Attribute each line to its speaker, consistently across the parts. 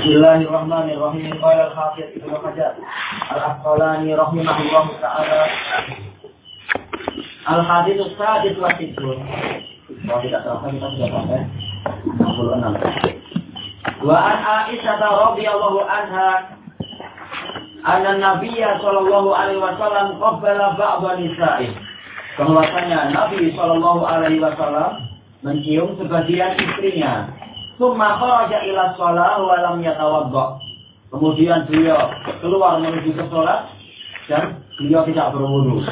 Speaker 1: Bismillahirrahmanirrahim. Sadis wa Sittun. Kalau tidak salah kita sudah sampai 66. Wa an Aisyah radhiyallahu anha anna Nabiyya sallallahu alaihi wasallam qabbala ba'dha nisa'i. Bahwasanya Nabi sallallahu alaihi wasallam mencium sebagian istrinya Summa kharaja ila shalah wa lam yatawadda. Kemudian beliau keluar menuju ke sholat dan beliau tidak berwudu.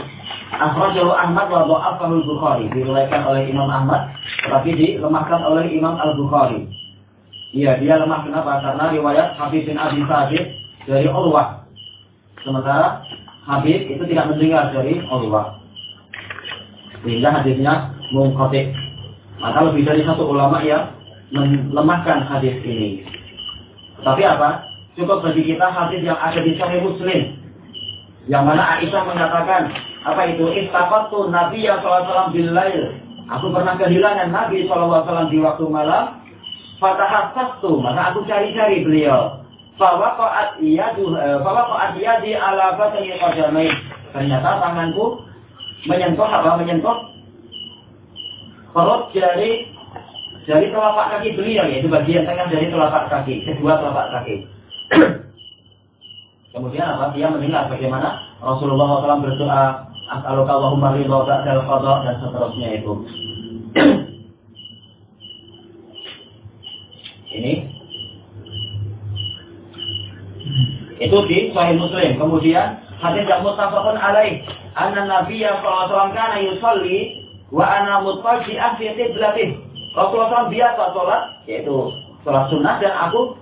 Speaker 1: Akhrajahu Ahmad wa dha'afahu al-Bukhari. Diriwayatkan oleh Imam Ahmad tetapi dilemahkan oleh Imam Al-Bukhari. Iya, dia lemah kenapa? Karena riwayat Habib bin Abi Sabit dari Urwah. Sementara Habib itu tidak mendengar dari Urwah. Sehingga hadisnya mungkotik. Maka lebih dari satu ulama yang melemahkan hadis ini. Tapi apa? Cukup bagi kita hadis yang ada di Sahih Muslim. Yang mana Aisyah mengatakan, apa itu? Istaqattu Nabi SAW billail. Aku pernah kehilangan Nabi SAW di waktu malam. Fatahassastu, maka aku cari-cari beliau. Fawaqa'at iyadu, eh, fawaqa'at iyadi ala batani qadamai. Ternyata tanganku menyentuh apa? Menyentuh perut dari telapak kaki beliau yaitu bagian tengah dari telapak kaki, kedua telapak kaki. Kemudian apa? Dia mendengar bagaimana Rasulullah SAW berdoa, As'aluka Allahumma ridha ba'dal qadha dan seterusnya itu. Ini itu di Sahih Muslim. Kemudian hadis yang muttafaqun alaih anna Nabiya sallallahu alaihi wasallam kana yusalli wa ana muttaji'an fi qiblatih. Rasulullah SAW biasa sholat, yaitu sholat sunnah, dan aku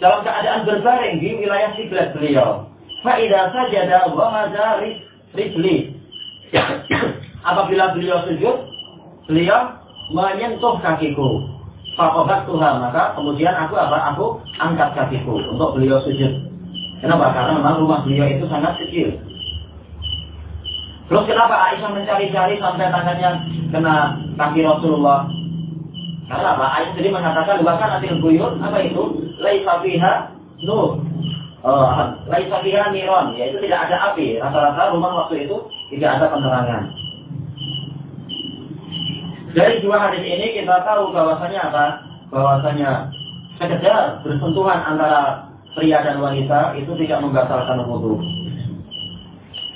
Speaker 1: dalam keadaan berbaring di wilayah kiblat beliau. Faidah saja wa maza rizli. Apabila beliau sujud, beliau menyentuh kakiku. Fakobat Tuhan, maka kemudian aku apa? Aku angkat kakiku untuk beliau sujud. Kenapa? Karena memang rumah beliau itu sangat kecil. Terus kenapa Aisyah mencari-cari sampai tangannya kena kaki Rasulullah? Karena apa? Ayat tadi mengatakan bahkan nanti buyut apa itu? Laisa fiha nur. Oh, laisa fiha niron, yaitu tidak ada api. Rata-rata rumah waktu itu tidak ada penerangan. Dari dua hadis ini kita tahu bahwasanya apa? Bahwasanya sekedar bersentuhan antara pria dan wanita itu tidak membatalkan wudhu.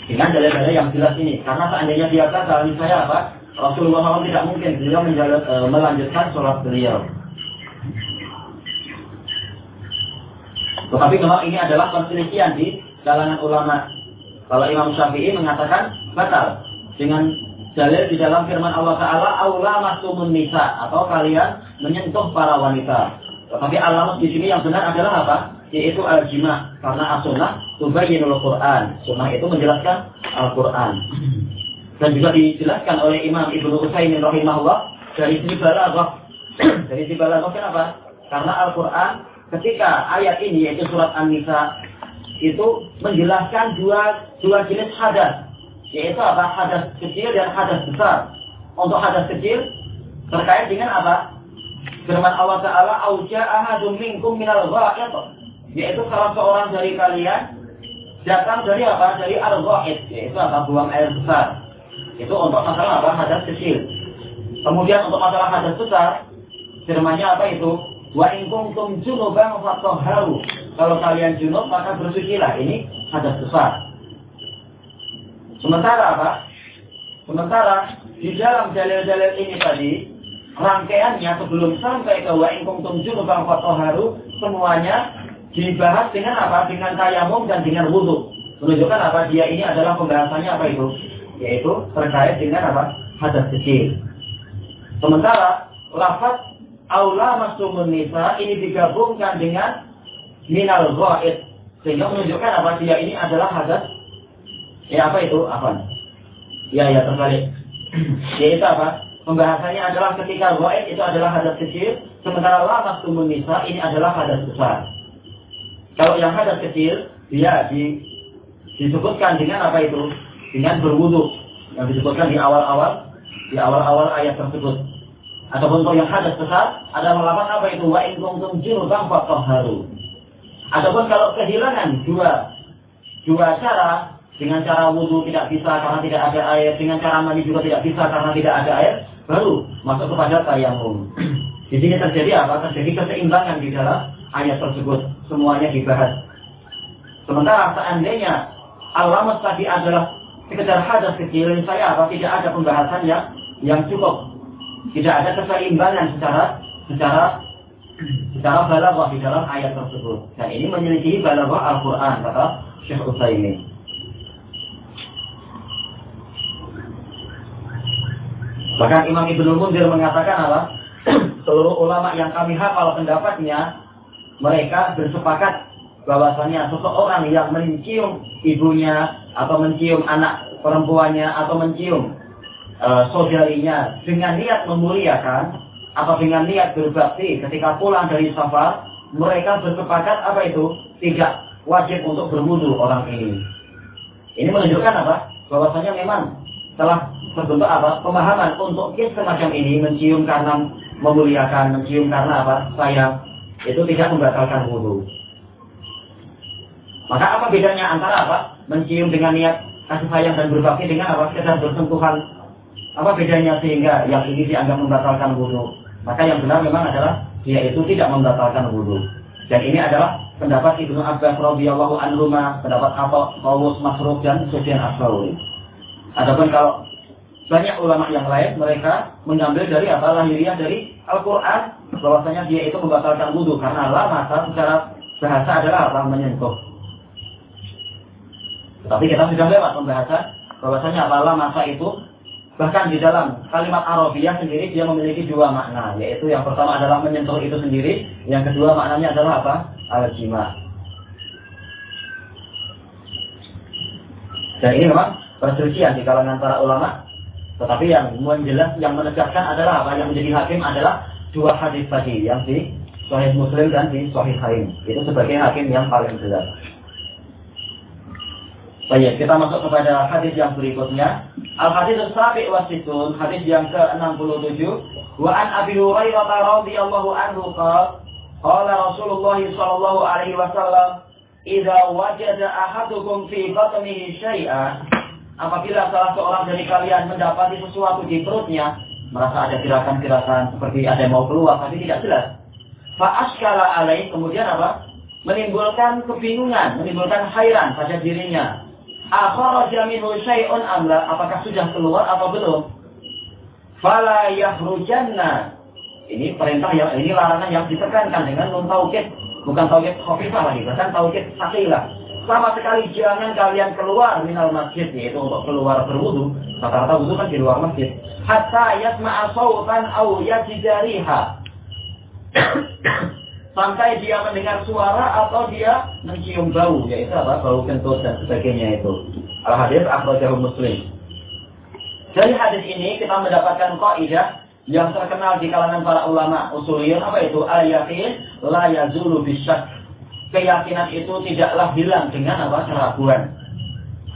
Speaker 1: Dengan dalil-dalil yang jelas ini. Karena seandainya dia kata, misalnya apa? Rasulullah SAW tidak mungkin beliau menjalan, e, melanjutkan sholat beliau. Tetapi kalau ini adalah perselisihan di kalangan ulama. Kalau Imam Syafi'i mengatakan batal dengan dalil di dalam firman Allah Taala aula masumun nisa atau kalian menyentuh para wanita. Tetapi alamat di sini yang benar adalah apa? Yaitu al-jima karena as-sunnah tubayyinul Quran. Sunnah itu menjelaskan Al-Quran. Dan juga dijelaskan oleh Imam Ibnu Utsaimin rahimahullah dari sisi balaghah. dari sisi balaghah kenapa? Karena Al-Qur'an ketika ayat ini yaitu surat An-Nisa itu menjelaskan dua dua jenis hadas. Yaitu apa? Hadas kecil dan hadas besar. Untuk hadas kecil terkait dengan apa? Firman Allah Ta'ala, Auja ahadum minkum minal gha'id. Yaitu salah seorang dari kalian datang dari apa? Dari al-gha'id. Yaitu apa? Buang air besar. Itu untuk masalah apa? Hadas kecil. Kemudian untuk masalah hadas besar, firmannya apa itu? Wa in kuntum junuban fatahharu. Kalau kalian junub maka bersucilah. Ini hadas besar. Sementara apa? Sementara di dalam dalil-dalil ini tadi rangkaiannya sebelum sampai ke wa in kuntum junuban fatahharu semuanya dibahas dengan apa? Dengan tayamum dan dengan wudhu. Menunjukkan apa? Dia ini adalah pembahasannya apa itu? Yaitu terkait dengan apa? Hadas kecil. Sementara lafaz aula masumun nisa ini digabungkan dengan minal ghaid sehingga menunjukkan apa? Dia ini adalah hadas ya apa itu? Apa? Ya ya terbalik. Yaitu apa? Pembahasannya adalah ketika ghaid itu adalah hadas kecil sementara la masumun nisa ini adalah hadas besar. Kalau yang hadas kecil dia di, disebutkan dengan apa itu dengan berwudu yang disebutkan di awal-awal di awal-awal ayat tersebut. Ataupun untuk yang hadas besar ada melakukan apa itu wa in kuntum junuban fatahharu. Adapun kalau kehilangan dua dua cara dengan cara wudhu tidak bisa karena tidak ada air, dengan cara mandi juga tidak bisa karena tidak ada air, baru masuk kepada tayamum. Di sini terjadi apa? Terjadi keseimbangan di dalam ayat tersebut. Semuanya dibahas. Sementara seandainya alamat tadi adalah sekedar hadas kecil, saya apa tidak ada pembahasan yang yang cukup. Tidak ada keseimbangan secara secara secara balaghah di dalam ayat tersebut. Dan ini menyelidiki balaghah Al-Qur'an kata Syekh Utsaimin. Bahkan Imam Ibnu Munzir mengatakan apa? Seluruh ulama yang kami hafal pendapatnya, mereka bersepakat bahwasanya seseorang yang mencium ibunya atau mencium anak perempuannya atau mencium uh, saudarinya dengan niat memuliakan atau dengan niat berbakti ketika pulang dari safar, mereka bersepakat apa itu? Tidak wajib untuk berwudu orang ini. Ini menunjukkan apa? Bahwasanya memang telah terbentuk apa? Pemahaman untuk kis semacam ini mencium karena memuliakan, mencium karena apa? Sayang. Itu tidak membatalkan wudhu. Maka apa bedanya antara apa? Mencium dengan niat kasih sayang dan berbakti dengan apa? Sekedar bersentuhan. Apa bedanya sehingga yang ini dianggap membatalkan wudhu? Maka yang benar memang adalah dia itu tidak membatalkan wudhu. Dan ini adalah pendapat Ibnu Abbas radhiyallahu anhu, pendapat apa Paulus Masruf dan Sufyan Asbawi. Adapun kalau banyak ulama yang lain mereka mengambil dari apa lahiriah dari Al-Quran bahwasanya dia itu membatalkan wudhu karena lama secara bahasa adalah apa menyentuh. Tapi kita sudah lewat pembahasan bahwasanya apa masa itu bahkan di dalam kalimat Arabiah sendiri dia memiliki dua makna yaitu yang pertama adalah menyentuh itu sendiri yang kedua maknanya adalah apa al-jima dan ini memang perselisihan di kalangan para ulama. Tetapi yang menjelas, yang menegaskan adalah apa? Yang menjadi hakim adalah dua hadis tadi yang di Sahih Muslim dan di Sahih Haim. Itu sebagai hakim yang paling jelas. Baik, kita masuk kepada hadis yang berikutnya. Al hadis sabi wasitun, hadis yang ke-67. Wa an Abi Hurairah radhiyallahu anhu qala Rasulullah sallallahu alaihi wasallam, "Idza wajada ahadukum fi batnihi syai'an" apabila salah seorang dari kalian mendapati sesuatu di perutnya, merasa ada gerakan-gerakan seperti ada yang mau keluar tapi tidak jelas. Fa'askala alaih kemudian apa? Menimbulkan kebingungan, menimbulkan hairan pada dirinya. Akharaja minhu syai'un amla, apakah sudah keluar atau belum? Fala yahrujanna. Ini perintah yang ini larangan yang ditekankan dengan nun taukid, bukan taukid khafifah lagi, bahkan taukid sakilah sama sekali jangan kalian keluar minal masjid yaitu untuk keluar berwudu. Rata-rata wudu kan di luar masjid. Hatta yasma'a sautan au yajidariha sampai dia mendengar suara atau dia mencium bau yaitu apa bau kentut dan sebagainya itu al hadis akhrajahu muslim dari hadis ini kita mendapatkan kaidah yang terkenal di kalangan para ulama usuliyun apa itu al yakin la yazulu bisyak keyakinan itu tidaklah hilang dengan apa keraguan.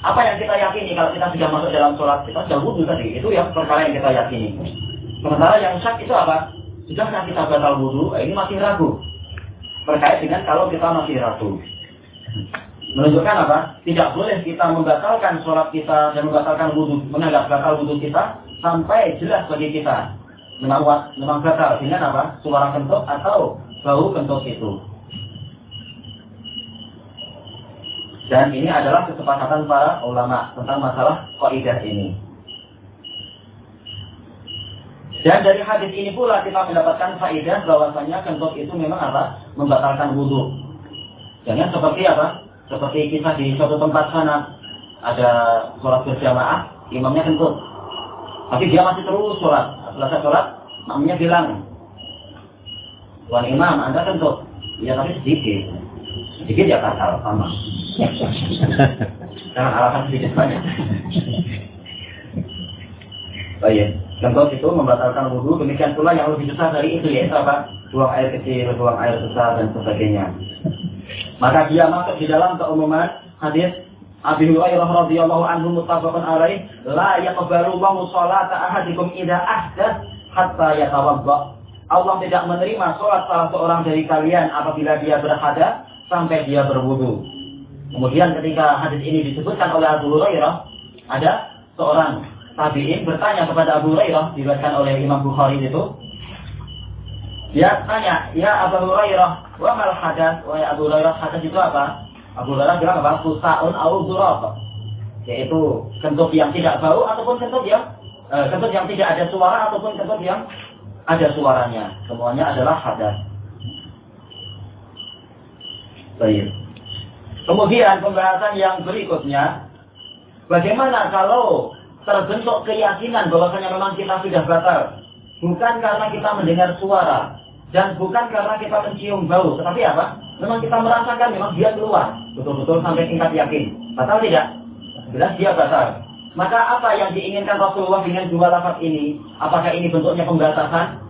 Speaker 1: Apa yang kita yakini kalau kita sudah masuk dalam sholat kita sudah wudhu tadi itu yang perkara yang kita yakini. Sementara yang syak itu apa? Sudahkah kita batal wudhu? Eh, ini masih ragu. Terkait dengan kalau kita masih ragu. Menunjukkan apa? Tidak boleh kita membatalkan sholat kita dan membatalkan wudhu, menganggap batal wudhu kita sampai jelas bagi kita. Memang, memang batal dengan apa? Suara kentut atau bau kentut itu. Dan ini adalah kesepakatan para ulama tentang masalah kaidah ini. Dan dari hadis ini pula kita mendapatkan faedah bahwasanya kentut itu memang apa? Membatalkan wudhu. Jangan seperti apa? Seperti kita di suatu tempat sana ada sholat berjamaah, imamnya kentut. Tapi dia masih terus sholat. Selesai sholat, imamnya bilang, Tuan Imam, Anda kentut. Ya tapi sedikit. Sedikit ya kasar, sama. Jangan alasan sedikit banyak. Baik, contoh itu membatalkan wudhu, demikian pula yang lebih besar dari itu yaitu apa? Buang air kecil, buang air besar dan sebagainya. Maka dia masuk di dalam keumuman hadis Abi Hurairah radhiyallahu anhu muttafaqun alaih la yaqbalu Allahu salata ahadikum idza ahdath hatta yatawadda. Allah tidak menerima salat salah seorang dari kalian apabila dia berhadas sampai dia berwudu. Kemudian ketika hadis ini disebutkan oleh Abu Hurairah, ada seorang tabi'in bertanya kepada Abu Hurairah, diriwayatkan oleh Imam Bukhari itu. Dia tanya, "Ya Abu Hurairah, wa mal hadas?" Wahai Abu Hurairah, hadas itu apa? Abu Hurairah bilang apa? Fusaun au dzurab. Yaitu kentut yang tidak bau ataupun kentut yang eh, kentut yang tidak ada suara ataupun kentut yang ada suaranya. Semuanya adalah hadas. Baik. Kemudian pembahasan yang berikutnya, bagaimana kalau terbentuk keyakinan bahwasanya memang kita sudah batal, bukan karena kita mendengar suara dan bukan karena kita mencium bau, tetapi apa? Memang kita merasakan memang dia keluar, betul-betul sampai tingkat yakin. Batal tidak? Jelas dia batal. Maka apa yang diinginkan Rasulullah dengan dua lafaz ini? Apakah ini bentuknya pembatasan?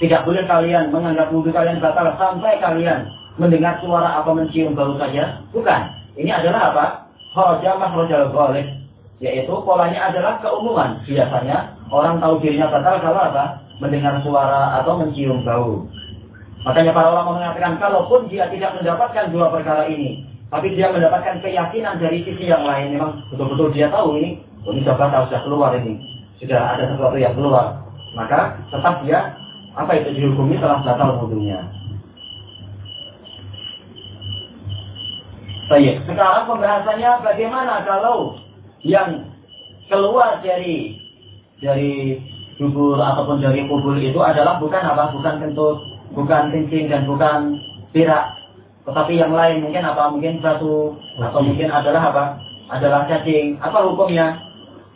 Speaker 1: Tidak boleh kalian menganggap wudhu kalian batal sampai kalian mendengar suara atau mencium bau saja? Bukan. Ini adalah apa? Khojamah rojal ghalib. Yaitu polanya adalah keumuman. Biasanya orang tahu dirinya batal kalau apa? Mendengar suara atau mencium bau. Makanya para ulama mengatakan kalaupun dia tidak mendapatkan dua perkara ini, tapi dia mendapatkan keyakinan dari sisi yang lain, memang betul-betul dia tahu ini, oh, ini sudah batal, sudah keluar ini, sudah ada sesuatu yang keluar, maka tetap dia apa itu dihukumi telah batal wudhunya. Baik, sekarang pembahasannya bagaimana kalau yang keluar dari dari dubur ataupun dari kubur itu adalah bukan apa? Bukan kentut, bukan kencing dan bukan pirak, tetapi yang lain mungkin apa? Mungkin batu atau mungkin adalah apa? Adalah cacing. Apa hukumnya?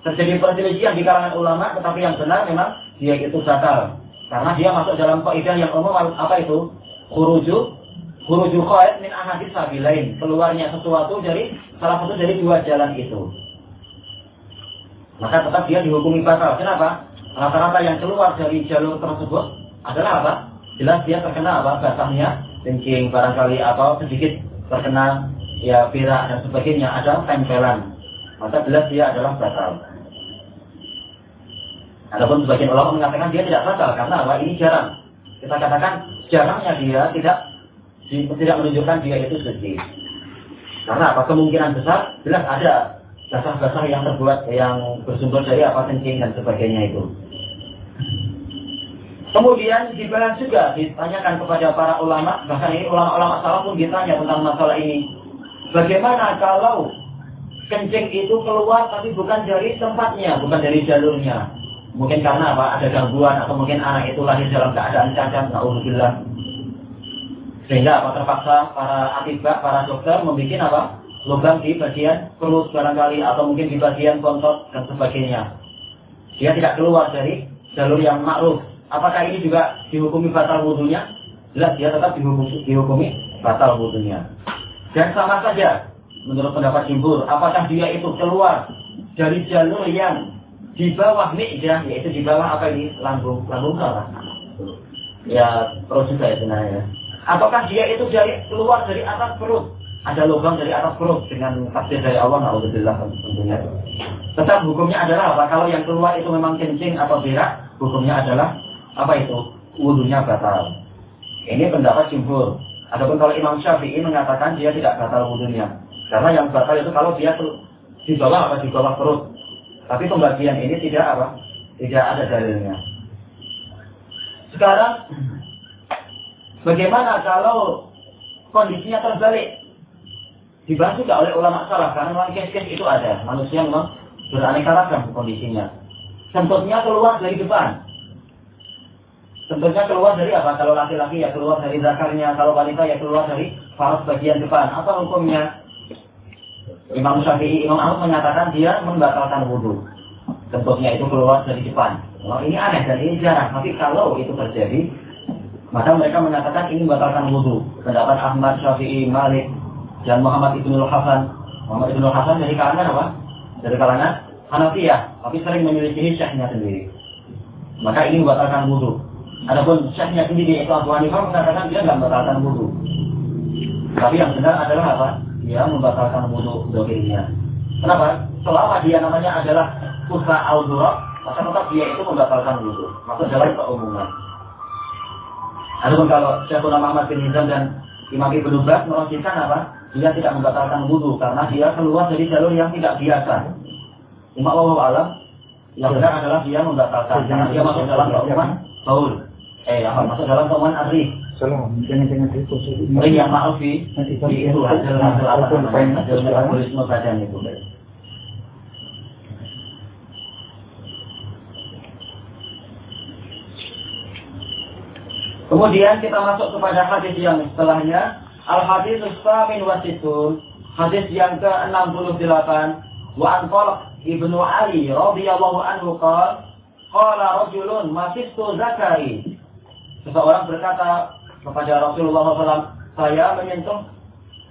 Speaker 1: Terjadi perselisihan di kalangan ulama, tetapi yang benar memang dia itu batal. Karena dia masuk dalam kaidah yang umum apa itu? Khuruju Khuruju khaid min ahadis sabilain. Keluarnya sesuatu dari salah satu dari dua jalan itu. Maka tetap dia dihukumi batal. Kenapa? Rata-rata yang keluar dari jalur tersebut adalah apa? Jelas dia terkena apa? Basahnya, kencing barangkali atau sedikit terkena ya pirak dan sebagainya. Ada tempelan. Maka jelas dia adalah batal. Adapun sebagian ulama mengatakan dia tidak batal karena apa? Ini jarang. Kita katakan jarangnya dia tidak tidak menunjukkan dia itu suci. Karena apa? Kemungkinan besar jelas ada basah-basah yang terbuat yang bersumber dari apa kencing dan sebagainya itu. Kemudian dibahas juga ditanyakan kepada para ulama, bahkan ini ulama-ulama salah pun ditanya tentang masalah ini. Bagaimana kalau kencing itu keluar tapi bukan dari tempatnya, bukan dari jalurnya. Mungkin karena apa? Ada gangguan atau mungkin anak itu lahir dalam keadaan cacat, naudzubillah sehingga apa terpaksa para atibak, para dokter membuat apa? Lubang di bagian perut barangkali atau mungkin di bagian kontot dan sebagainya. Dia tidak keluar dari jalur yang maklum. Apakah ini juga dihukumi batal wudhunya? Jelas dia tetap dihukumi, dihukumi batal wudhunya. Dan sama saja menurut pendapat jumhur, apakah dia itu keluar dari jalur yang di bawah mi'dah, yaitu di bawah apa ini? Lambung, lambung apa? Ya, perut juga ya sebenarnya Ataukah dia itu dari keluar dari atas perut? Ada lubang dari atas perut dengan takdir dari Allah, Alhamdulillah tentunya. Tetap hukumnya adalah apa? Kalau yang keluar itu memang kencing atau berak, hukumnya adalah apa itu? Wudhunya batal. Ini pendapat jumhur. Adapun kalau Imam Syafi'i mengatakan dia tidak batal wudhunya. Karena yang batal itu kalau dia di bawah apa? Di bawah perut. Tapi pembagian ini tidak apa? Tidak ada dalilnya. Sekarang Bagaimana kalau kondisinya terbalik? Dibahas juga oleh ulama salah karena memang kes-kes itu ada. Manusia memang beraneka ragam kondisinya. Contohnya keluar dari depan. Tentunya keluar dari apa? Kalau laki-laki ya keluar dari zakarnya, kalau wanita ya keluar dari faros bagian depan. Apa hukumnya? Imam Syafi'i, Imam Ahmad menyatakan dia membatalkan wudhu. Tentunya itu keluar dari depan. Oh, ini aneh dan ini jarang. Tapi kalau itu terjadi, maka mereka menyatakan ini batalkan wudhu. Pendapat Ahmad, Syafi'i, Malik, dan Muhammad Ibnu Hasan. Muhammad Ibnu Hasan dari kalangan apa? Dari kalangan Hanafiyah, tapi sering memiliki syekhnya sendiri. Maka ini membatalkan wudhu. Adapun syekhnya sendiri itu Abu Hanifah mengatakan dia tidak membatalkan wudhu. Tapi yang benar adalah apa? Dia membatalkan wudhu dohirnya. Kenapa? Selama dia namanya adalah usaha al maka tetap dia itu membatalkan wudhu. Maksud dalam keumuman. Adapun kalau Syekhul Muhammad bin Hizam dan Imam Ibnu Bas merosihkan apa? Dia tidak membatalkan wudhu karena dia keluar dari jalur yang tidak biasa. Cuma Allah alam yang benar adalah dia membatalkan dia masuk dalam keumuman baul. Eh, apa masuk dalam keumuman arif.
Speaker 2: Salam, jangan-jangan itu.
Speaker 1: Mungkin yang maaf di itu hasil hasil apa namanya hasil metabolisme badan itu. Kemudian kita masuk kepada hadis yang setelahnya. Al-hadis Ustamin Wasitun. Hadis yang ke-68. Wa an ibnu Ali radhiyallahu anhu qala qala rajulun masistu zakari. Seseorang berkata kepada Rasulullah SAW, saya menyentuh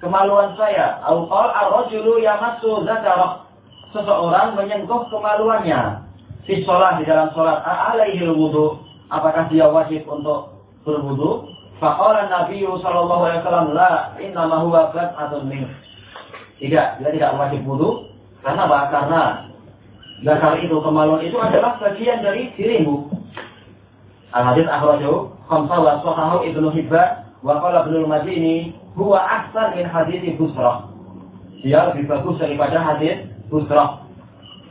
Speaker 1: kemaluan saya. Au qala ar-rajulu yamassu. Seseorang menyentuh kemaluannya di sholat di dalam sholat alaihi wudu apakah dia wajib untuk berwudu? Faqala Nabi sallallahu alaihi wasallam la inna ma huwa atau min. Tidak, dia tidak wajib wudu karena apa? Karena zakar itu kemaluan itu adalah bagian dari dirimu. Al hadis akhrajahu khamsa wa sahahu Ibnu Hibban wa qala Ibnu Madini huwa ahsan min hadis Busra. Dia lebih bagus daripada hadis Busra.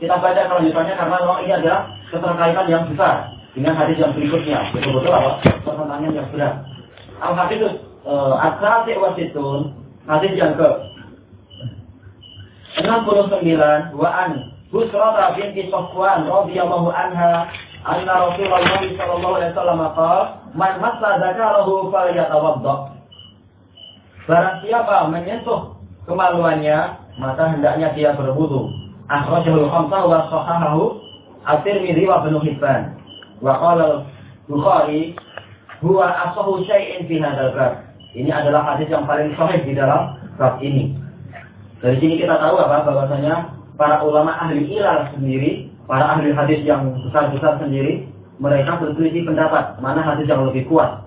Speaker 1: Kita baca kelanjutannya karena ini adalah keterkaitan yang besar dengan hadis yang berikutnya. Betul-betul apa? Pertentangan yang berat. Al hadis itu uh, asasi wasitun hadis yang ke 69 wa an Busra binti Safwan radhiyallahu anha anna Rasulullah sallallahu alaihi wasallam qala man massa dzakarahu falyatawadda. Barang siapa menyentuh kemaluannya, maka hendaknya dia berwudu. Akhrajahu khamsah wa sahahahu At-Tirmidzi wa Ibnu Hibban. Wa qala Bukhari huwa asahu syai'in fi hadzal bab. Ini adalah hadis yang paling sahih di dalam bab ini. Dari sini kita tahu apa bahwasanya para ulama ahli ilal sendiri, para ahli hadis yang besar-besar sendiri, mereka berselisih pendapat mana hadis yang lebih kuat.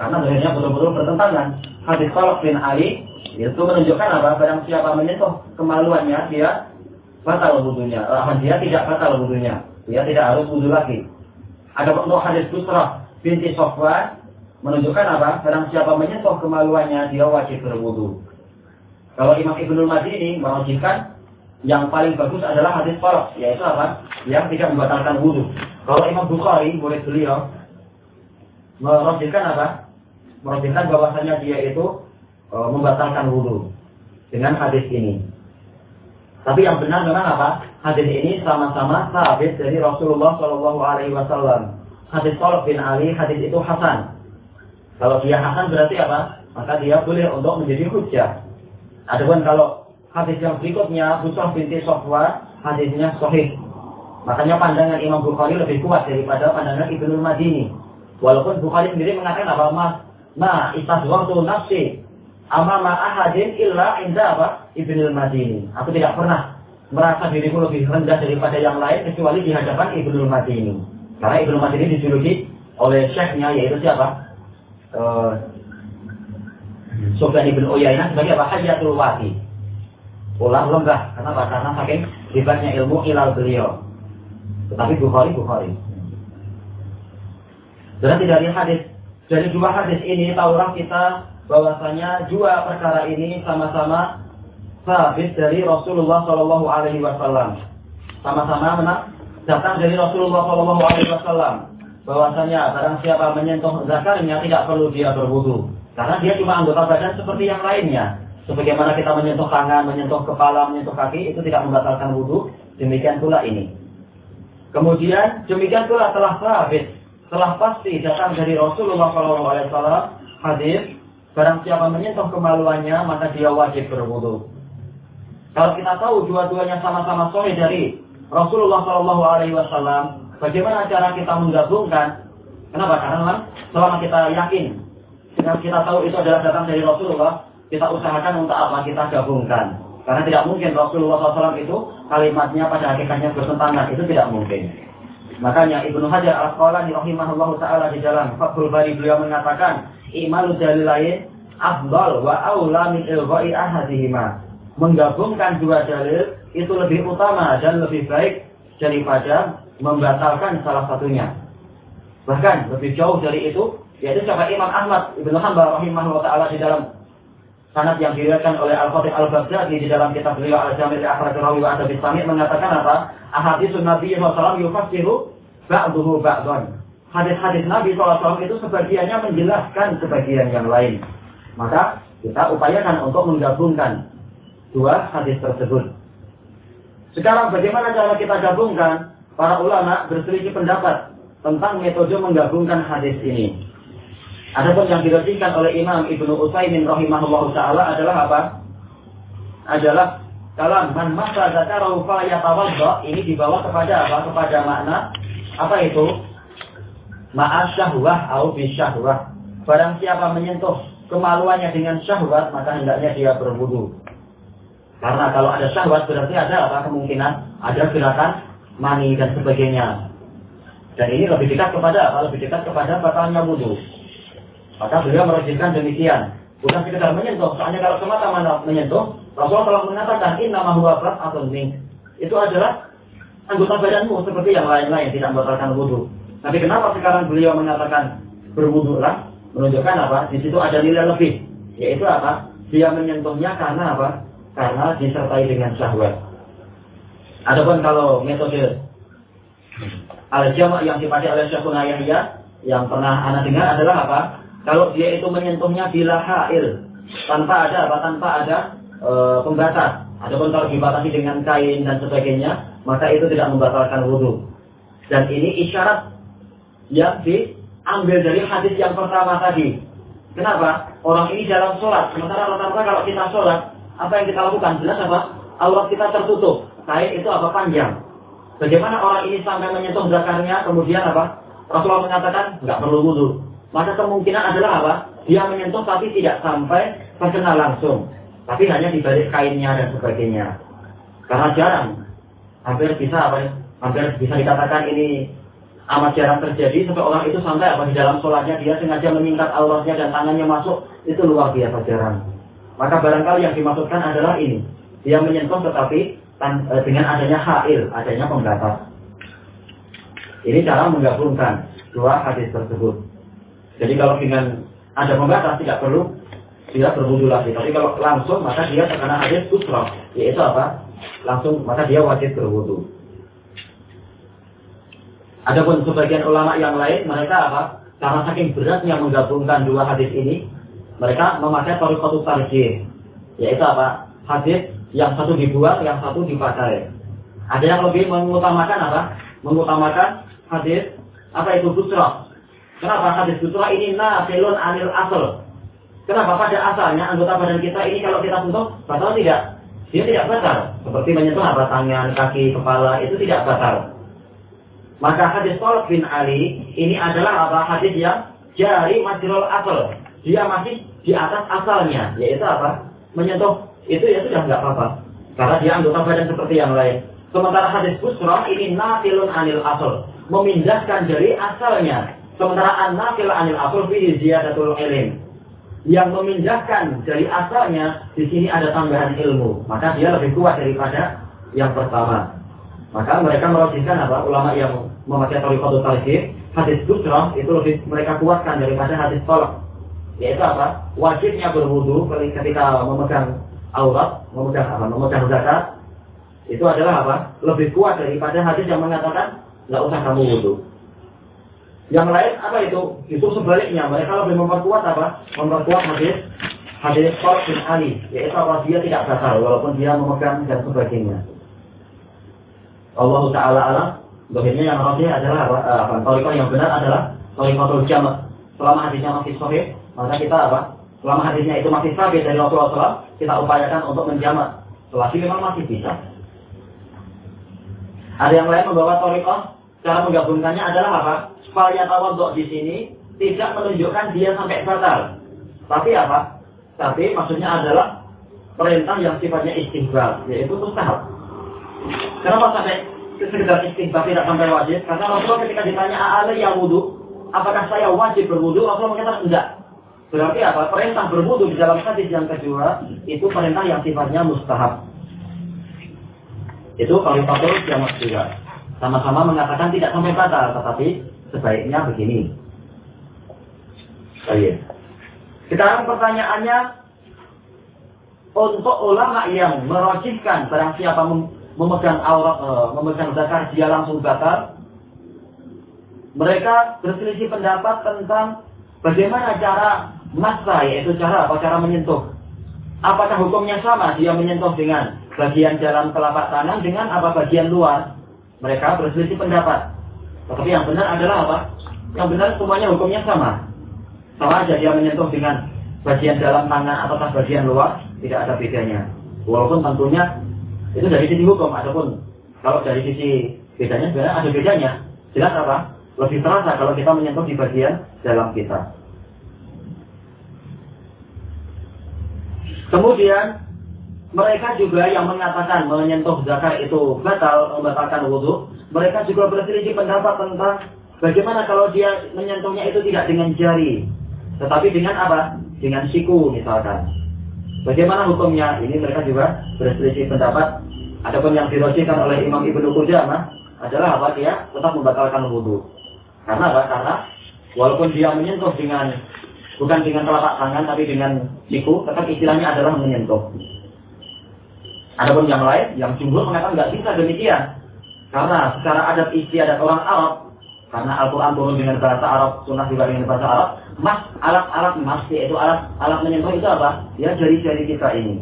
Speaker 1: Karena akhirnya betul-betul bertentangan. Hadis Salaf bin Ali itu menunjukkan apa? Barang siapa menyentuh kemaluannya, dia batal wudhunya. Uh, dia tidak batal wudhunya. Dia tidak harus wudhu lagi. Ada untuk hadis Busrah binti Sofwan menunjukkan apa? Barang siapa menyentuh kemaluannya, dia wajib berwudhu. Kalau Imam Ibnul Madini mewajibkan yang paling bagus adalah hadis Farad, yaitu apa? Yang tidak membatalkan wudhu. Kalau Imam Bukhari, murid beliau, merojilkan apa? Merojilkan bahwasanya dia itu e, membatalkan wudhu dengan hadis ini. Tapi yang benar memang apa? Hadis ini sama-sama sabit dari Rasulullah Shallallahu Alaihi Wasallam. Hadis Salaf bin Ali, hadis itu Hasan. Kalau dia Hasan berarti apa? Maka dia boleh untuk menjadi hujah. Adapun kalau hadis yang berikutnya Busrah binti Sofwa hadisnya sahih. Makanya pandangan Imam Bukhari lebih kuat daripada pandangan Ibnu Madini. Walaupun Bukhari sendiri mengatakan apa? Ma, ma waktu nafsi amama ahadin illa inda apa? Ibnu Madini. Aku tidak pernah merasa diriku lebih rendah daripada yang lain kecuali di hadapan Ibnu Madini. Karena Ibnu Madini dijuluki oleh syekhnya yaitu siapa? Uh, Sufyan ibn Uyainah sebagai apa? Hayatul Wati. Ulang lembah. Kenapa? Karena saking hebatnya ilmu ilal beliau. Tetapi Bukhari, Bukhari. Berarti dari hadis, dari dua hadis ini tahulah kita bahwasanya dua perkara ini sama-sama sabit dari Rasulullah Shallallahu Alaihi Wasallam. Sama-sama datang dari Rasulullah Shallallahu Alaihi Wasallam bahwasanya barang siapa menyentuh zakarnya tidak perlu dia berwudu karena dia cuma anggota badan seperti yang lainnya. Sebagaimana kita menyentuh tangan, menyentuh kepala, menyentuh kaki, itu tidak membatalkan wudhu. Demikian pula ini. Kemudian demikian pula telah sabit, telah pasti datang dari Rasulullah SAW hadis barang siapa menyentuh kemaluannya maka dia wajib berwudhu. Kalau kita tahu dua-duanya sama-sama sore dari Rasulullah SAW, bagaimana cara kita menggabungkan? Kenapa? Karena selama kita yakin kita tahu itu adalah datang dari Rasulullah, kita usahakan untuk apa? Kita gabungkan. Karena tidak mungkin Rasulullah SAW itu kalimatnya pada hakikatnya bertentangan. Itu tidak mungkin. Makanya Ibnu Hajar al-Asqalani rahimahullah taala di dalam Fathul Bari beliau mengatakan, "Imalu lain afdal wa aula min ilghai ahadihima." Menggabungkan dua dalil itu lebih utama dan lebih baik daripada membatalkan salah satunya. Bahkan lebih jauh dari itu yaitu siapa Imam Ahmad Ibnu Hanbal rahimahullah taala di dalam sanad yang diriwayatkan oleh Al-Khatib Al-Baghdadi di dalam kitab beliau Al-Jamil Akhraj Rawi wa Adab Sami mengatakan apa? Ahaditsun Nabi sallallahu yufassiru ba'duhu ba'dhan. Hadis-hadis Nabi SAW itu sebagiannya menjelaskan sebagian yang lain. Maka kita upayakan untuk menggabungkan dua hadis tersebut. Sekarang bagaimana cara kita gabungkan? Para ulama berselisih pendapat tentang metode menggabungkan hadis ini. Adapun yang diresmikan oleh Imam Ibnu Utsaimin rahimahullah taala adalah apa? Adalah kalam man masa zakarahu fa yatawadda ini dibawa kepada apa? Kepada makna apa itu? Ma'as syahwah atau bisyahwah. Barang siapa menyentuh kemaluannya dengan syahwat, maka hendaknya dia berwudu. Karena kalau ada syahwat berarti ada apa kemungkinan? Ada gerakan mani dan sebagainya. Dan ini lebih dekat kepada apa? Lebih dekat kepada batalnya wudhu. Maka beliau merajinkan demikian. Bukan sekedar menyentuh. Soalnya kalau semata-mata menyentuh, Rasulullah telah mengatakan, Inna mahuwa atau ming. Itu adalah anggota badanmu seperti yang lain-lain tidak membatalkan wudhu. Tapi kenapa sekarang beliau mengatakan berwudhulah? Menunjukkan apa? Di situ ada nilai lebih. Yaitu apa? Dia menyentuhnya karena apa? Karena disertai dengan syahwat. Adapun kalau metode al-jama' yang dipakai oleh Syekhuna Yahya yang pernah anak dengar adalah apa? Kalau dia itu menyentuhnya bila hail, tanpa ada apa? Tanpa ada e, pembatas. Adapun kalau dibatasi dengan kain dan sebagainya, maka itu tidak membatalkan wudhu. Dan ini isyarat yang diambil dari hadis yang pertama tadi. Kenapa? Orang ini dalam sholat. Sementara rata-rata kalau kita sholat, apa yang kita lakukan? Jelas apa? Aurat kita tertutup. Kain itu apa? Panjang. Bagaimana orang ini sampai menyentuh zakarnya, kemudian apa? Rasulullah mengatakan, nggak perlu wudhu maka kemungkinan adalah apa? Dia menyentuh tapi tidak sampai terkena langsung. Tapi hanya di balik kainnya dan sebagainya. Karena jarang. Hampir bisa apa ya? Hampir bisa dikatakan ini amat jarang terjadi sampai orang itu sampai apa di dalam sholatnya dia sengaja meningkat Allahnya dan tangannya masuk itu luar biasa jarang. Maka barangkali yang dimaksudkan adalah ini. Dia menyentuh tetapi e, dengan adanya hail, adanya pembatas. Ini cara menggabungkan dua hadis tersebut. Jadi kalau dengan ada pembatas tidak perlu tidak berwudu lagi. Tapi kalau langsung maka dia terkena hadis kusroh. Yaitu apa? Langsung maka dia wajib berwudu. Adapun sebagian ulama yang lain mereka apa? Karena saking beratnya menggabungkan dua hadis ini, mereka memakai tarikatu tarjih. Yaitu apa? Hadis yang satu dibuang, yang satu dipakai. Ada yang lebih mengutamakan apa? Mengutamakan hadis apa itu busroh Kenapa hadis sutra ini nafilun anil asal? Kenapa pada asalnya anggota badan kita ini kalau kita sentuh batal tidak? Dia tidak batal. Seperti menyentuh apa tangan, kaki, kepala itu tidak batal. Maka hadis Tolak bin Ali ini adalah apa hadis yang jari majrul asal. Dia masih di atas asalnya, yaitu apa? Menyentuh itu ya sudah nggak apa-apa. Karena dia anggota badan seperti yang lain. Sementara hadis Busra ini nafilun anil asal. Memindahkan dari asalnya. Sementara an-naqil anil asal fihi ziyadatul ilm. Yang memindahkan dari asalnya di sini ada tambahan ilmu, maka dia lebih kuat daripada yang pertama. Maka mereka merojihkan apa? Ulama yang memakai tarikhatul tarikh, hadis busra itu lebih mereka kuatkan daripada hadis tolak. Yaitu apa? Wajibnya berwudu ketika memegang aurat, memegang apa? Memegang zakat. Itu adalah apa? Lebih kuat daripada hadis yang mengatakan nggak usah kamu wudu. Yang lain apa itu? Itu sebaliknya. Mereka lebih memperkuat apa? Memperkuat hadis hadis Saud bin Ali. Yaitu apa? Dia tidak batal walaupun dia memegang dan sebagainya. Allah Ta'ala alam. Begini yang rajih adalah apa? Eh, apa? Yang benar adalah Torikotul Jamak. Selama hadisnya masih sahih, maka kita apa? Selama hadisnya itu masih sabit dari Rasulullah SAW, kita upayakan untuk menjamak. Selagi memang masih bisa. Ada yang lain membawa toriko, cara menggabungkannya adalah apa? Faya tawaduk di sini tidak menunjukkan dia sampai batal. Tapi apa? Tapi maksudnya adalah perintah yang sifatnya istighfar, yaitu mustahab. Kenapa sampai sekedar istighfar tidak sampai wajib? Karena Rasulullah ketika ditanya ada yang wudhu, apakah saya wajib berwudhu? Rasulullah mengatakan enggak. Berarti apa? Perintah berwudhu di dalam hadis yang kedua itu perintah yang sifatnya mustahab. Itu kalau yang juga sama-sama mengatakan tidak sampai batal, tetapi sebaiknya begini. Baik. Sekarang pertanyaannya, untuk ulama yang merojihkan barang siapa memegang aurat, e, memegang zakar dia langsung batal. Mereka berselisih pendapat tentang bagaimana cara masa yaitu cara apa cara menyentuh. Apakah hukumnya sama dia menyentuh dengan bagian dalam telapak tangan dengan apa bagian luar? Mereka berselisih pendapat. Tetapi yang benar adalah apa? Yang benar semuanya hukumnya sama. Sama aja dia menyentuh dengan bagian dalam tangan atau bagian luar tidak ada bedanya. Walaupun tentunya itu dari sisi hukum, ataupun kalau dari sisi bedanya sebenarnya ada bedanya. Jelas apa? Lebih terasa kalau kita menyentuh di bagian dalam kita. Kemudian mereka juga yang mengatakan menyentuh zakar itu batal membatalkan wudhu. Mereka juga berselisih pendapat tentang bagaimana kalau dia menyentuhnya itu tidak dengan jari, tetapi dengan apa? Dengan siku misalkan. Bagaimana hukumnya? Ini mereka juga berselisih pendapat. Adapun yang dirosikan oleh Imam Ibnu Qudamah adalah apa? Dia tetap membatalkan wudhu. Karena apa? Karena walaupun dia menyentuh dengan bukan dengan telapak tangan tapi dengan siku, tetap istilahnya adalah menyentuh. Adapun yang lain, yang jumhur mengatakan nggak bisa demikian. Karena secara adat istiadat orang Arab, karena Al-Quran turun dengan bahasa Arab, sunnah juga dengan bahasa Arab, mas alat-alat mas yaitu alat alat menyentuh itu apa? Ya jari-jari kita ini.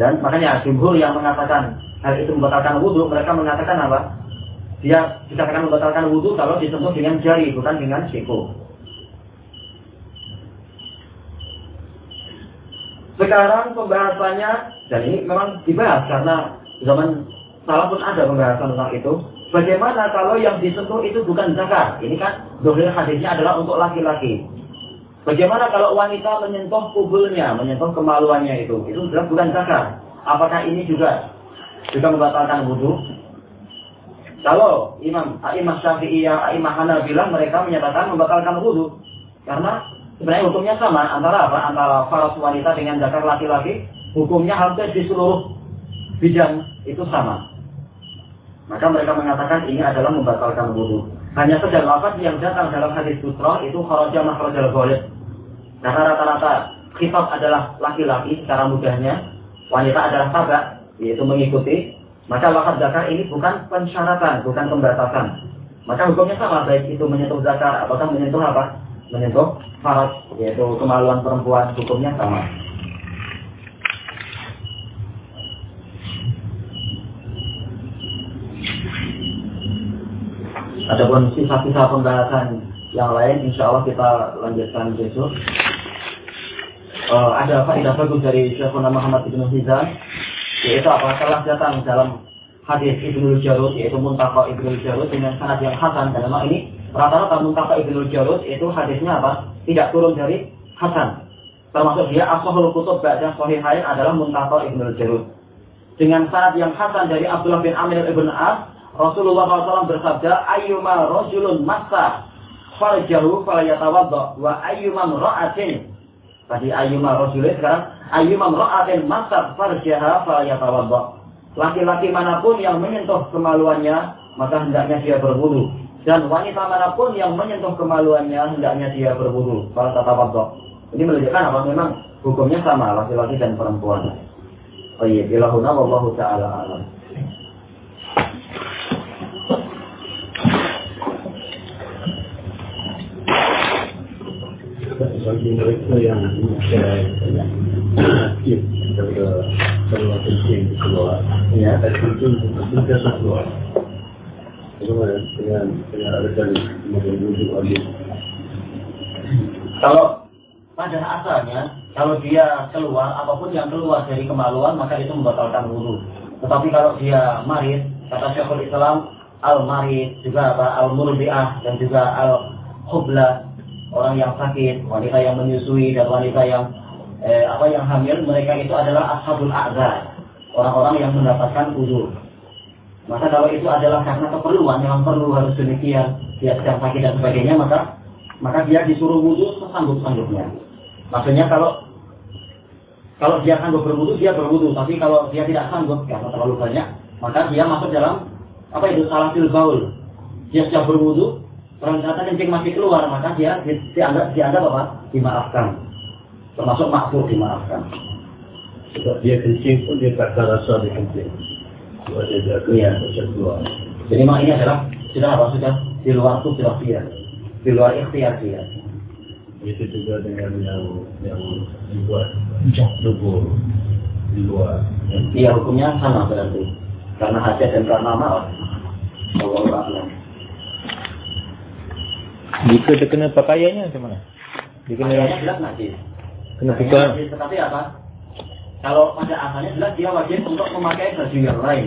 Speaker 1: Dan makanya jumhur yang mengatakan hal itu membatalkan wudhu, mereka mengatakan apa? Dia dikatakan membatalkan wudhu kalau disentuh dengan jari, bukan dengan siku. Sekarang pembahasannya, dan ini memang dibahas karena zaman salah pun ada pembahasan tentang itu. Bagaimana kalau yang disentuh itu bukan zakar? Ini kan dohir hadisnya adalah untuk laki-laki. Bagaimana kalau wanita menyentuh kubulnya, menyentuh kemaluannya itu? Itu sudah bukan zakar. Apakah ini juga juga membatalkan wudhu? Kalau Imam Imam Syafi'iyah, Imam Hanabilah mereka menyatakan membatalkan wudhu. Karena sebenarnya hukumnya sama antara apa? Antara faras wanita dengan zakar laki-laki, hukumnya hampir di seluruh bidang itu sama. Maka mereka mengatakan ini adalah membatalkan wudhu. Hanya saja lafaz yang datang dalam hadis sutra itu kharaja makhrajal ghalib. Karena rata-rata khitab adalah laki-laki secara mudahnya, wanita adalah sabak, yaitu mengikuti. Maka lafaz zakar ini bukan pensyaratan, bukan pembatasan. Maka hukumnya sama, baik itu menyentuh zakar, apakah menyentuh apa? Menyentuh faras, yaitu kemaluan perempuan, hukumnya sama. Adapun sisa-sisa pembahasan yang lain, insya Allah kita lanjutkan besok. Uh, ada faedah bagus dari Syekhuna Muhammad Ibn Hizam, yaitu apa? Telah datang dalam hadis Ibnu Jarud, yaitu Muntaka Ibnu Jarud dengan sanad yang hasan. Dan memang ini rata-rata Muntaka Ibnu Jarud itu hadisnya apa? Tidak turun dari hasan. Termasuk dia Asahul Kutub Ba'da Sahihain adalah Muntaka Ibnu Jarud. Dengan sanad yang hasan dari Abdullah bin Amir Ibn As, Rasulullah SAW bersabda, Ayyuma rojulun massa farjahu falayatawadda wa ayyuma mra'atin. Tadi ayyuma rojulun sekarang ayyuma mra'atin massa farjaha falayatawadda. Laki-laki mana pun yang menyentuh kemaluannya, maka hendaknya dia berwudu. Dan wanita mana pun yang menyentuh kemaluannya, hendaknya dia berwudu. Kalau tatawadda. Ini menunjukkan apa memang hukumnya sama laki-laki dan perempuan. Oh iya, bilahuna wallahu ta'ala alam.
Speaker 3: bagi mereka yang daripada keluar kencing keluar ya dan kencing keluar bagaimana dengan dengan ada kali kemudian wujud lagi
Speaker 1: kalau pada asalnya kalau dia keluar apa pun yang keluar dari kemaluan maka itu membatalkan wudhu tetapi kalau dia marid kata Syekhul Islam al marid juga apa al murbiah dan juga al hubla orang yang sakit, wanita yang menyusui dan wanita yang eh, apa yang hamil, mereka itu adalah ashabul a'zar, orang-orang yang mendapatkan uzur. Maka kalau itu adalah karena keperluan yang perlu harus demikian, dia sedang sakit dan sebagainya, maka maka dia disuruh wudhu sesanggup-sanggupnya. Maksudnya kalau kalau dia sanggup berwudhu, dia berwudhu. Tapi kalau dia tidak sanggup, karena terlalu banyak, maka dia masuk dalam apa itu salah baul. Dia sudah berwudhu, ternyata kencing masih keluar, maka dia dianggap, dianggap apa? Dimaafkan. Termasuk makhluk dimaafkan.
Speaker 3: Sebab dia kencing pun dia tak rasa dia.
Speaker 1: Iya.
Speaker 3: macam keluar.
Speaker 1: Jadi memang ini adalah sudah apa sudah di luar tuh dia, di luar ikhtiar dia.
Speaker 3: Itu juga dengan yang yang dibuat dubur di luar.
Speaker 1: Iya hukumnya sama berarti karena hajat dan karena. Allah a'lam.
Speaker 4: Jika dia kena pakaiannya macam mana? Dia kena
Speaker 1: Pakaiannya jelas najis.
Speaker 4: kena
Speaker 1: najis, Tetapi apa? Kalau pada asalnya jelas dia wajib untuk memakai baju yang lain.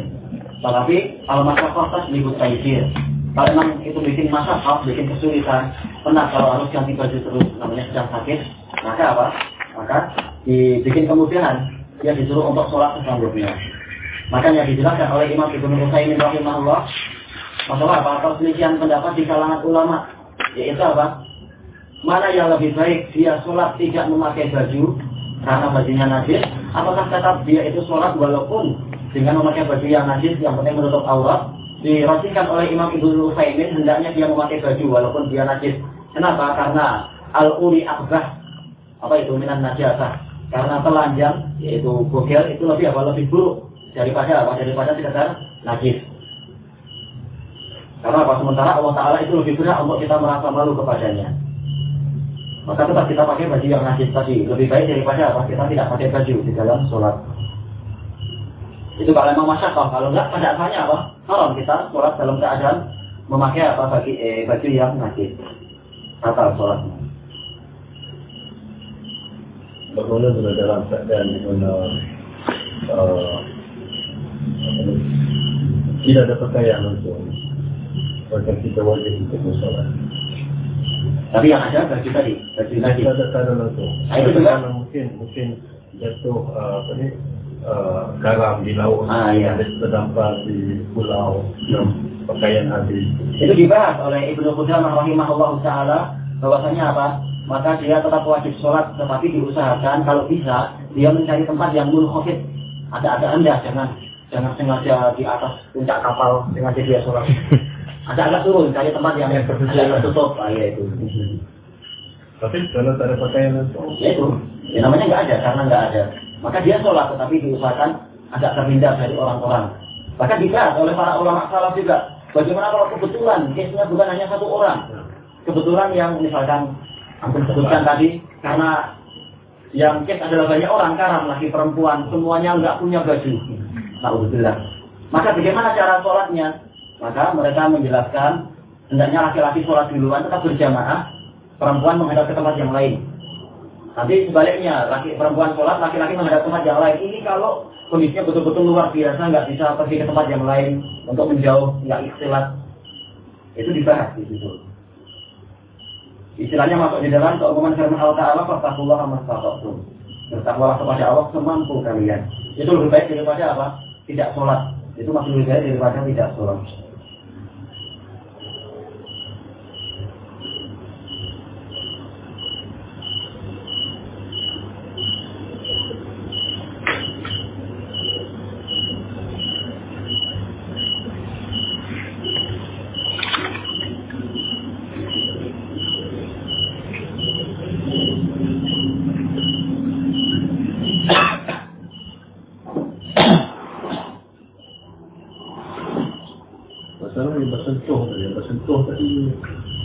Speaker 1: Tetapi kalau masa kotas libut taisir. Kalau memang itu bikin masalah, bikin kesulitan, pernah kalau harus ganti baju terus, namanya sedang sakit, maka apa? Maka dibikin kemudahan, dia disuruh untuk sholat selanjutnya. Makanya dijelaskan oleh Imam Ibnu Utsaimin rahimahullah masalah apa? Perselisihan pendapat di kalangan ulama, yaitu apa? Mana yang lebih baik dia sholat tidak memakai baju karena bajunya najis, apakah tetap dia itu sholat walaupun dengan memakai baju yang najis yang penting menutup aurat? Dirosikan oleh Imam Ibnu Utsaimin hendaknya dia memakai baju walaupun dia najis. Kenapa? Karena al-uri akbah apa itu minan najasah. Karena telanjang yaitu bogel itu lebih apa? Lebih buruk daripada apa? Daripada sekedar najis. Karena apa? Sementara Allah Ta'ala itu lebih berat untuk kita merasa malu kepadanya. Maka tetap kita pakai baju yang najis tadi. Lebih baik daripada apa? Kita tidak pakai baju di dalam sholat. Itu kalau memang masyarakat. Kalau enggak, pada asalnya apa? Haram kita sholat dalam keadaan memakai apa? Bagi, eh, baju yang najis. Batal sholatnya.
Speaker 3: Bagaimana bila dalam keadaan ni, tidak ada pakaian langsung maka kita wajib untuk bersolat.
Speaker 1: Tapi yang ada baju tadi, baju najis.
Speaker 3: Kita ada langsung.
Speaker 1: Ah, itu juga?
Speaker 3: Karena mungkin mungkin jatuh uh, apa ni uh, garam di laut,
Speaker 1: Ah, iya.
Speaker 3: ada terdampar di pulau yang pakaian habis.
Speaker 1: Itu dibahas oleh Ibnu Qudamah rahimahullah taala bahwasanya apa? Maka dia tetap wajib sholat, tetapi diusahakan kalau bisa dia mencari tempat yang munkhafid. Ada ada anda jangan jangan sengaja di atas puncak kapal sengaja dia sholat. Ada agak turun cari tempat yang
Speaker 3: Yang tertutup.
Speaker 1: agak tertutup. Ah, ya itu.
Speaker 3: Tapi kalau ada pakaian
Speaker 1: Ya itu. Ya namanya nggak ada karena nggak ada. Maka dia sholat tetapi diusahakan agak terhindar dari orang-orang. Bahkan dibahas oleh para ulama salaf juga. Bagaimana kalau kebetulan case-nya bukan hanya satu orang. Kebetulan yang misalkan aku sebutkan tadi karena yang case adalah banyak orang karam laki perempuan semuanya nggak punya baju. Alhamdulillah. Maka bagaimana cara sholatnya? Maka mereka menjelaskan hendaknya laki-laki sholat duluan tetap berjamaah, perempuan menghadap ke tempat yang lain. Nanti sebaliknya, laki perempuan sholat, laki-laki menghadap tempat yang lain. Ini kalau kondisinya betul-betul luar biasa, nggak bisa pergi ke tempat yang lain untuk menjauh, nggak ikhtilat. Itu dibahas di situ. Istilahnya masuk di dalam keumuman firman Allah Ta'ala, Fattakullah mastata'tum. Bertakwalah kepada Allah semampu kalian. Itu lebih baik daripada apa? Tidak sholat. Itu masih lebih baik daripada tidak sholat.
Speaker 3: masalah yang bersentuh tadi, yang bersentuh tadi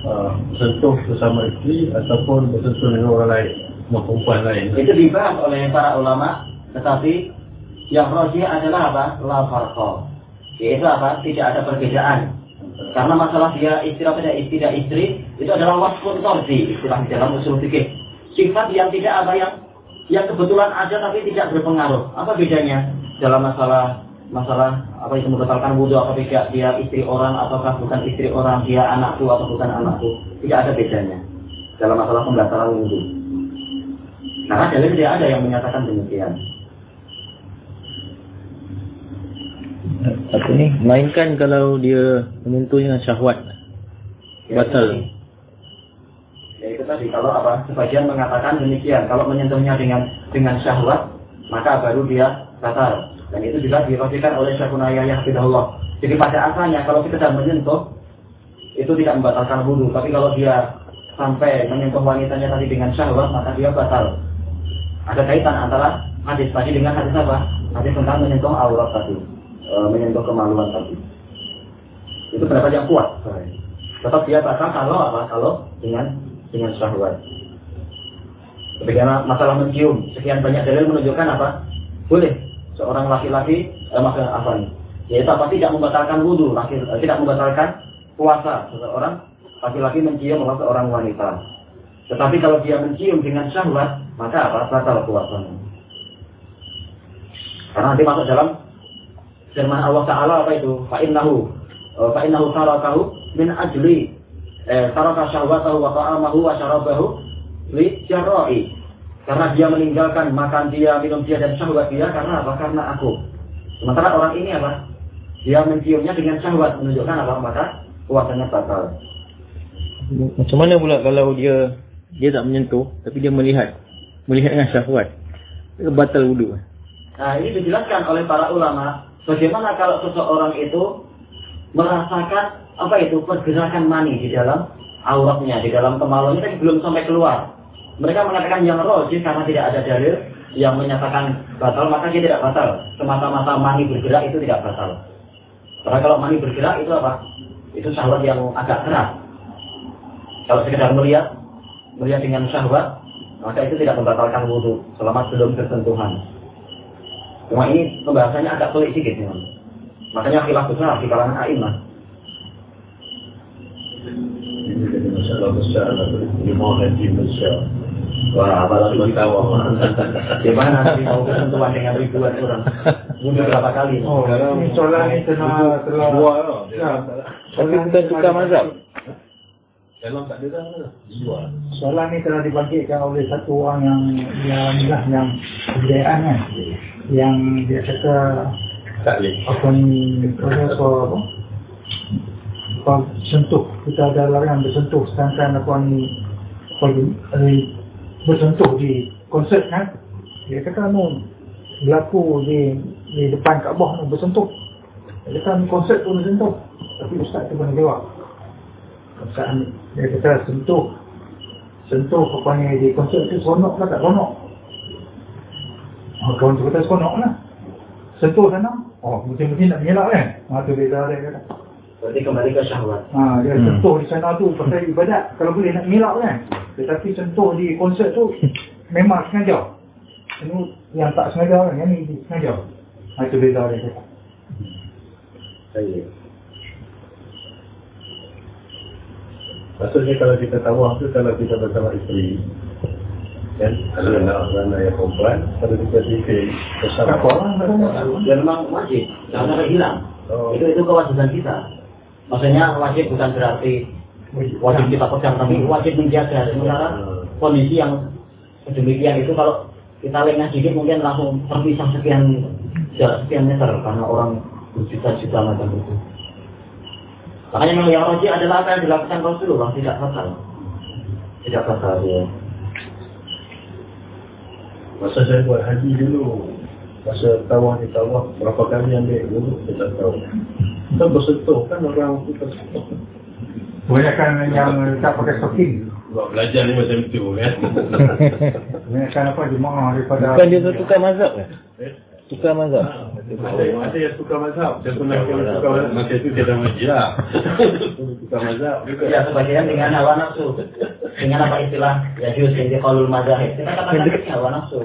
Speaker 3: uh, bersentuh bersama isteri ataupun bersentuh dengan orang lain, dengan perempuan lain.
Speaker 1: Itu dibahas oleh para ulama, tetapi yang rojih adalah apa? La farqa. Yaitu apa? Tidak ada perbedaan. Karena masalah dia istri atau tidak istri, tidak istri, itu adalah wasfun tordi, istilah di dalam usul fikih. Sifat yang tidak apa yang yang kebetulan ada tapi tidak berpengaruh. Apa bedanya dalam masalah masalah apa itu membatalkan wudhu atau tidak dia istri orang ataukah bukan istri orang dia anakku atau bukan anakku tidak ada bedanya dalam masalah pembatalan wudhu. Karena dalil tidak ada yang menyatakan demikian.
Speaker 4: Apa ni? Mainkan kalau dia menyentuh dengan syahwat. Batal.
Speaker 1: Ya itu tadi kalau apa sebagian mengatakan demikian kalau menyentuhnya dengan dengan syahwat maka baru dia batal dan itu juga dirosikan oleh Syekhuna Yahya Hafidahullah. Jadi pada asalnya kalau kita sedang menyentuh itu tidak membatalkan wudhu tapi kalau dia sampai menyentuh wanitanya tadi dengan syahwat maka dia batal. Ada kaitan antara hadis tadi dengan hadis apa? Hadis tentang menyentuh aurat tadi, e, menyentuh kemaluan tadi. Itu pendapat yang kuat. Tetap dia batal kalau apa? Kalau dengan dengan syahwat. Bagaimana masalah mencium? Sekian banyak dalil menunjukkan apa? Boleh seorang laki-laki eh, maka apa nih? Yaitu apa? Tidak membatalkan wudhu, laki, eh, tidak membatalkan puasa seseorang laki-laki mencium seorang wanita. Tetapi kalau dia mencium dengan syahwat, maka apa? Batal puasanya. Karena nanti masuk dalam firman Allah Taala apa itu? Fa'innahu eh, fa'innahu tarakahu min ajli eh, taraka syahwatahu wa ta'amahu wa syarabahu li jarra'i. Karena dia meninggalkan makan dia, minum dia dan syahwat dia karena apa? Karena aku. Sementara orang ini apa? Dia menciumnya dengan syahwat menunjukkan apa? Maka puasanya batal.
Speaker 4: Macam mana pula kalau dia dia tak menyentuh tapi dia melihat melihat dengan syahwat. Batal wudu.
Speaker 1: Nah, ini dijelaskan oleh para ulama bagaimana kalau seseorang itu merasakan apa itu pergerakan mani di dalam auratnya, di dalam kemaluannya tapi belum sampai keluar. Mereka mengatakan yang roji karena tidak ada dalil yang menyatakan batal, maka dia tidak batal. Semata-mata mani bergerak itu tidak batal. Karena kalau mani bergerak itu apa? Itu syahwat yang agak keras. Kalau sekedar melihat, melihat dengan syahwat, maka itu tidak membatalkan wudhu selama belum bersentuhan. Cuma ini pembahasannya agak sulit sedikit memang. Makanya khilaf besar di kalangan a'imah.
Speaker 3: Ini jadi masalah besar lah. Lima haji besar. Wah, di bawah.
Speaker 1: Gimana nanti mau bersentuhan dengan ribuan orang? Wudhu berapa kali?
Speaker 2: Oh, ini soalan ni telah. Ya.
Speaker 4: Tapi bukan tukar mazhab.
Speaker 3: Dalam tak ada dah. Dua.
Speaker 2: Soalan ni telah dibagikan oleh satu orang yang yang lah yang kebudayaan kan. Yang dia kata
Speaker 3: Tak boleh.
Speaker 2: apa ni apa apa apa sentuh kita ada larangan bersentuh sedangkan apa ni apa ni bersentuh di konsert kan? Dia kata nu berlaku di di depan Kaabah nu bersentuh. Dia kata konsert pun bersentuh. Tapi ustaz tu pernah jawab. Ni, dia kata sentuh. Sentuh ni di konsert tu seronok lah tak seronok? Kawan tu kata seronok lah. Sentuh sana? Oh mesti-mesti nak mengelak kan ha, tu beza dia kata
Speaker 1: Berarti kembali ke syahwat.
Speaker 2: ha, dia
Speaker 4: Hmm.
Speaker 2: sentuh di sana tu pasal ibadat kalau boleh nak mengelak kan tetapi sentuh di konsert tu memang sengaja ini yang tak sengaja kan yang ni sengaja ha, itu beza dia kata
Speaker 3: Saya. Maksudnya kalau kita tawaf tu kalau kita bersama isteri kan kalau nak anak yang perempuan kalau kita zikir bersama
Speaker 2: apa katanya
Speaker 1: Ya memang wajib, jangan sampai hilang.
Speaker 3: Oh.
Speaker 1: Itu itu kewajiban kita. Maksudnya wajib bukan berarti wajib kita pegang, tapi wajib menjaga. Sementara kondisi yang sedemikian itu kalau kita lengah sedikit mungkin langsung terpisah sekian sekian meter karena orang berjuta-juta macam itu. Makanya memang yang wajib adalah apa yang dilakukan Rasulullah tidak fatal. Tidak fatal ya.
Speaker 3: Masa saya buat haji dulu Masa ni tawaf Berapa kali ambil dulu Kita tak tahu. Kita bersentuh kan orang tu tersentuh
Speaker 2: Kebanyakan yang tak pakai stocking
Speaker 3: Buat belajar ni macam tu kan
Speaker 2: Kebanyakan apa jemaah daripada
Speaker 4: Bukan dia tu tukar mazhab ke?
Speaker 3: Eh?
Speaker 4: Tukar mazhab.
Speaker 3: Ada, ada yang tukar mazhab. Saya pernah kena tukar mazhab. Masa itu saya dah mengaji lah. Tukar mazhab. Juga
Speaker 1: Ya sebagian dengan hawa nafsu. Dengan apa istilah Ya juz qalul mazahib. Kita katakan hawa nafsu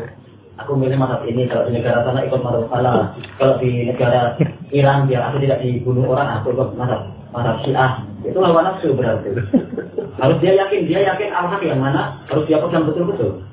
Speaker 1: Aku milih mazhab ini Kalau di negara sana ikut mazhab salah. Kalau di negara Iran Biar aku tidak dibunuh orang Aku ikut mazhab Mazhab syiah. Itu hawa nafsu berarti. Harus dia yakin Dia yakin al-haq yang mana Harus dia pegang betul-betul